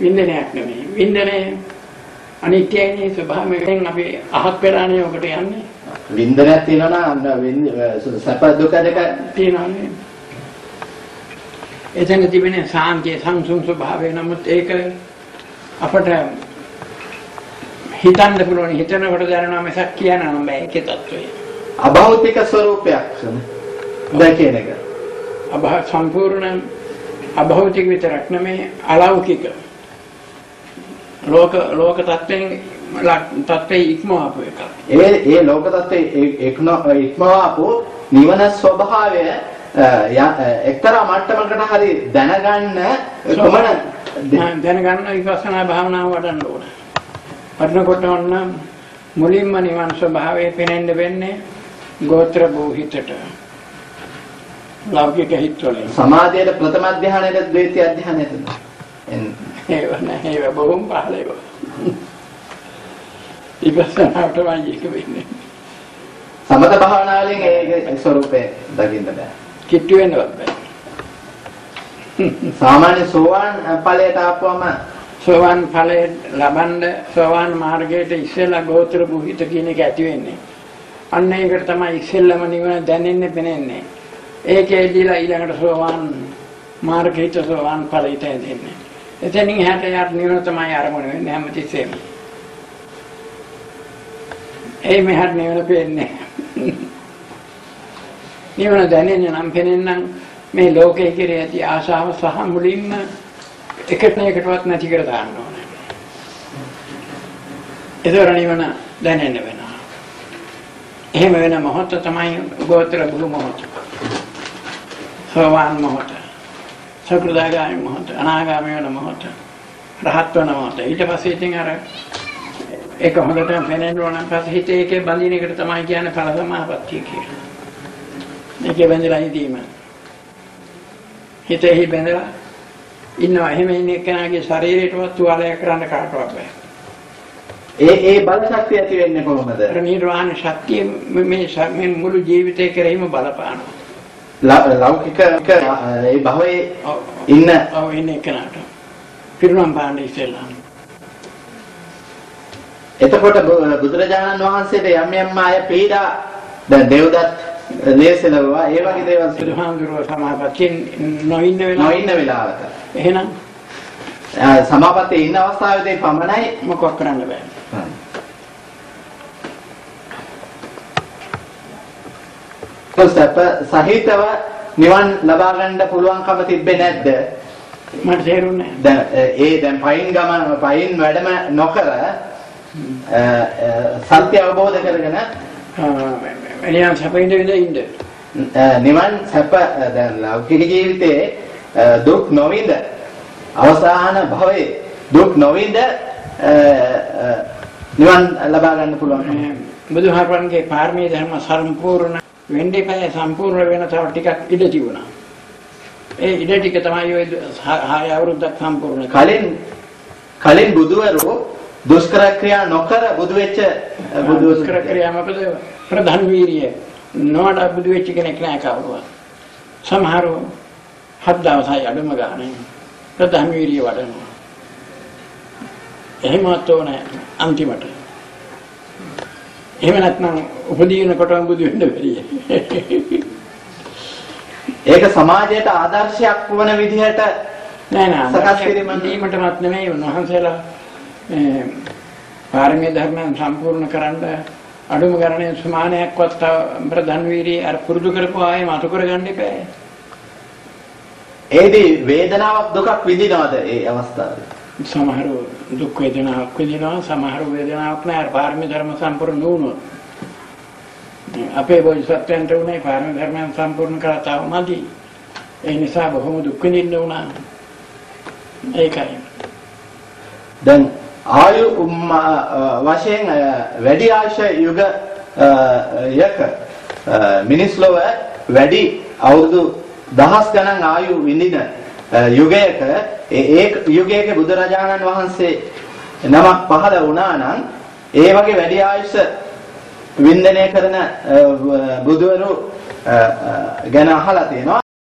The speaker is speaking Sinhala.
වින්දනයක් නෙමෙයි. වින්දනය අනිත්‍යයිනේ ස්වභාවයෙන් අපි අහක් පෙරානේ ඔකට යන්නේ. වින්දනයක් තියෙනවා නම් සැප දුක දෙක තියෙනවානේ. එතන තිබෙන සාන්තිය සංසුන් ස්වභාවය නමුත් ඒක අපට හිතන්න පුළුවන් හිතනකොට දැනෙනවා මිසක් කියන නම් බෑ ඒකේ తত্ত্বය. අභෞතික ස්වરૂපයක් දැකේන එක. අභා සම්පූර්ණ අභෞතික විතරක් නෙමෙයි අලෞකික ලෝක ලෝක தත්වෙන් තත්ත්වේ ඉක්මවාපු එක. ඒ ඒ ලෝක தත්ත්වේ ඉක්මවාපු නිවන ස්වභාවය එක්තරා මට්ටමකට හරි දැනගන්න කොමන දැනගන්න විපස්සනා භාවනාව වඩන්න ඕන. වඩනකොට ඔන්න මුලින්ම නිවන් ස්වභාවය පෙනෙන්න වෙන්නේ ගෝත්‍ර භූහිතට. ලෞකික හිත් වලින්. සමාධියේ ප්‍රථම අධ්‍යානයේ ද්විතීයි අධ්‍යානයේ ඒව නෑ ඒව බොහොම පහළ ඒවා. විපස්සනාට වයි එක වෙන්නේ. සමත භාවනාවලින් ඒ ස්වરૂපේ දකින්න බෑ. කිට්ටු වෙන්නවත් බෑ. සාමාන්‍ය සෝවාන් ඵලයට ආපුවම සෝවාන් ඵලය ලබනද සෝවාන් මාර්ගයට ඉස්සෙල්ලා ගෝත්‍ර බුහිත කියන එක ඇති වෙන්නේ. අන්න ඒකට තමයි ඉස්සෙල්ලම නිවන දැනෙන්නේ පෙනෙන්නේ. ඒකේදීලා ඊළඟට සෝවාන් මාර්ගයට සෝවාන් ඵලයට එන්නේ. එතනින් එහාට යාට නිවන තමයි අරමුණ වෙන්නේ හැමතිස්සෙම. ඒ මෙහාට නිවන පේන්නේ. නිවන දැනෙන්නේ නම් පෙනෙන්නම් මේ ලෝකයේ කෙරේ ඇති ආශාව සහ මුලින්ම එකට එකටවත් නැති කර දාන්න ඕනේ. ඒතර නිවන දැනෙන්න වෙනවා. එහෙම වෙන මොහොත තමයි ගෝත්‍ර බුදු මොහොත. සෝවාන් මොහොත. සකෘදාගාමී මොහොත, අනාගාමී වෙන මොහොත, රහත් වෙන මොහොත. ඊට පස්සේ ඉතින් අර ඒක හොඳට පෙනෙන්න ඕන පස්සේ හිතේ එකේ බඳින එකට තමයි කියන්නේ ඵල සමාපත්තිය කියලා. මේකේ බැඳලා ඉදීම. හිතෙහි බැඳලා ඉන්නවා. එහෙම ඉන්න කෙනාගේ ශරීරයටවත් තුවාලයක් කරන්න කාටවත් බෑ. ඒ ඒ බල ශක්තිය ඇති වෙන්නේ කොහොමද? නිර්වාණ ශක්තිය මේ මේ මුළු ජීවිතේ කෙරෙහිම බලපානවා. ලෞකික ඒ භවයේ ඉන්න. ඔව් ඉන්න කෙනාට. පිරුණම් පාන්න ඉස්සෙල්ලා. එතකොට බුදුරජාණන් වහන්සේට යම් යම් අය පීඩා දැන් දේවදත් දේශලවා ඒ වගේ දේවල් බුදුහාමුදුරුවෝ සමාපත්තියෙන් නොඉන්න වෙලාව නොඉන්න වෙලාවක එහෙනම්? සමාපත්තියේ ඉන්න අවස්ථාවේදී පමණයි මොකක් කරන්න බෑ සැප සහිතව නිවන් ලබා ගන්න පුළුවන්කම තිබ්බේ නැද්ද? මට තේරුන්නේ දැන් ඒ දැන් පයින් ගමන පයින් වැඩම නොකර සත්‍ය අවබෝධ කරගෙන එනියම් සැපින්ද ඉන්න. නිවන් සැප දැන් ලෞකික ජීවිතයේ දුක් නොවිඳ අවසාන භවයේ දුක් නොවිඳ නිවන් ලබා ගන්න පුළුවන්. බුදුහාරන්ගේ පාරමී ධර්ම සම්පූර්ණ වෙන්නේ පය සම්පූර්ණ වෙන තව ටිකක් ඉඩ තිබුණා. ඒ ඉඩ ටික තමයි ඔය හය අවුරුද්දක් සම්පූර්ණ කලින් කලින් බුදුවරු දුෂ්කර ක්‍රියා නොකර බුදු වෙච්ච බුදු දුෂ්කර ක්‍රියා මොකද ප්‍රධාන වීරිය නොවඩ බුදු වෙච්ච කෙනෙක් නෑ කවුරුවත්. සමහරව හත් දවසයි අඩුම ගානේ ප්‍රධාන වීරිය වඩනවා. එහෙමත් ඕනේ අන්තිමට. එහෙම නැත්නම් උපදීනකොටම බුදු වෙන්න බැරිය. ඒක සමාජයට ආදර්ශයක් වන විදිහට නෑ නෑ සකස් කිරීම දීමටවත් නෙමෙයි උන්වහන්සේලා මේ පාරමී ධර්මයන් සම්පූර්ණ කරන්න අඩුම ගණනේ සමානයක්වත් ප්‍රධාන වීර්යය අර පුරුදු කරපුව ආයේ මතු කරගන්න එපා. ඒදී වේදනාවක් දුකක් විඳිනවද ඒ අවස්ථාවේ? සමහර දුක් වේදනාවක් විඳිනවා සමහර වේදනාවක් නෑ පාරමී ධර්ම සම්පූර්ණ වුණොත්. අපේ බෝධිසත්වයන්ට උනේ පාරමී ධර්මයන් සම්පූර්ණ කරලා තාමදි ඒ නිසා බොහොම දුක් විඳින්න වුණා ඒකයි. දැන් ආයු වශයෙන් වැඩි ආශ යුග යක මිනිස් ලොව වැඩි අවුරුදු දහස් ගණන් ආයු විඳින යුගයක ඒ යුගයක බුදුරජාණන් වහන්සේ නමක් පහළ වුණා නම් ඒ වගේ වැඩි ආයුෂ වින්දනය කරන බුදවරු ගැන අහලා තියෙනවා.